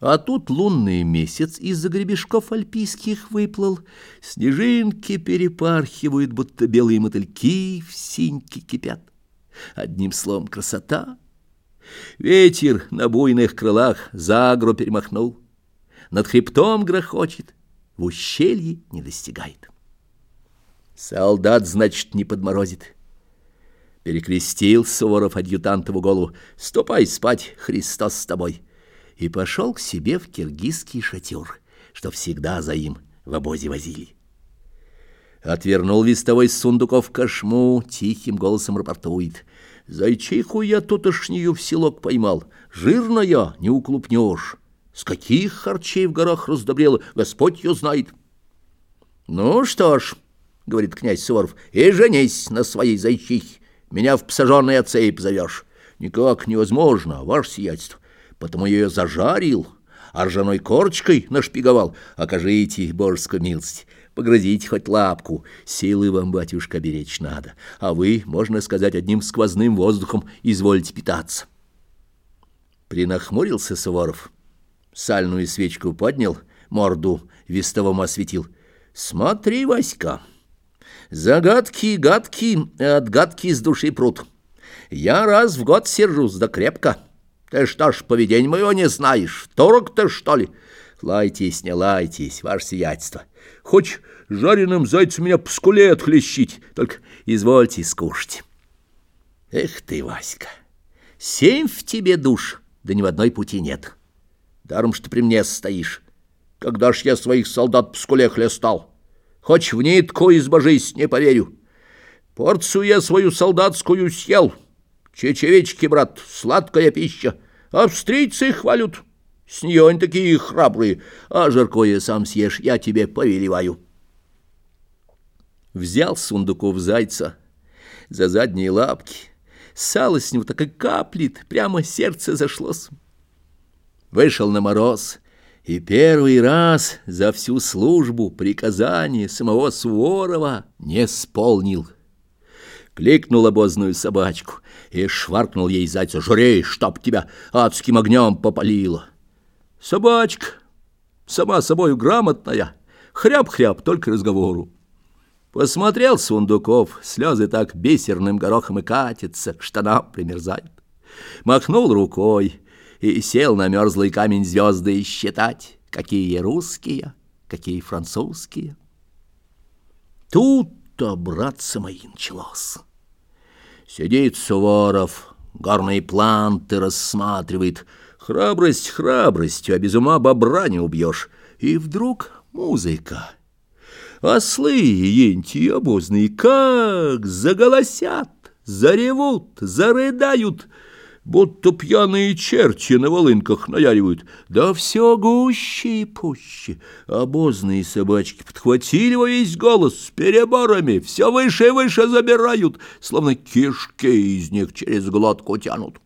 А тут лунный месяц из-за гребешков альпийских выплыл, Снежинки перепархивают, будто белые мотыльки в синьке кипят. Одним словом, красота. Ветер на буйных крылах за перемахнул, Над хребтом грохочет, в ущелье не достигает. Солдат, значит, не подморозит. Перекрестил Суворов адъютантову голову. «Ступай спать, Христос с тобой!» И пошел к себе в киргизский шатер, что всегда за им в обозе возили. Отвернул вестовой с сундуков кошму, тихим голосом рапортует. «Зайчиху я тутошнюю в селок поймал, жирная, не уклупнешь. С каких харчей в горах раздобрела, Господь ее знает». «Ну что ж», — говорит князь Суворов, — «и женись на своей зайчихе, меня в посаженный цепь зовешь. Никак невозможно, ваше сиятельство потому ее зажарил, а ржаной корочкой нашпиговал. Окажите божескую милость, погрозите хоть лапку, силы вам, батюшка, беречь надо, а вы, можно сказать, одним сквозным воздухом извольте питаться. Принахмурился Суворов, сальную свечку поднял, морду вестовому осветил. «Смотри, Васька, загадки гадки, отгадки из души прут. Я раз в год сержусь, да крепко». Ты что ж, поведение моего не знаешь? Торок ты, что ли? Лайтесь, не лайтесь, ваше сиятельство. Хоть жареным зайцем меня по скуле отхлещить, только извольте скушать. Эх ты, Васька, семь в тебе душ, да ни в одной пути нет. Даром, что при мне стоишь. Когда ж я своих солдат по скуле хлестал? Хоть в нитку избожись, не поверю. Порцию я свою солдатскую съел — Чечевички, брат, сладкая пища. Австрийцы хвалят. С нее они такие храбрые. А жаркое сам съешь, я тебе повелеваю. Взял Сундуков зайца за задние лапки. Сало с него так и каплет, прямо сердце зашлось. Вышел на мороз и первый раз за всю службу приказание самого Суворова не исполнил кликнул обозную собачку и шваркнул ей зайца. «Жрей, чтоб тебя адским огнем попалило!» Собачка, сама собою грамотная, хряб-хряб, только разговору. Посмотрел Сундуков, слезы так бисерным горохом и катятся, к штанам примерзают. Махнул рукой и сел на мерзлый камень звезды считать, какие русские, какие французские. Тут-то, братцы мои, началось. Сидит Суворов, горные планты рассматривает. Храбрость храбростью, а без ума бобра не убьешь. И вдруг музыка. Ослы и енти обозные как заголосят, заревут, зарыдают — будто пьяные черти на волынках наяривают. Да все гуще и пуще. Обозные собачки подхватили во весь голос с переборами, все выше и выше забирают, словно кишки из них через глотку тянут.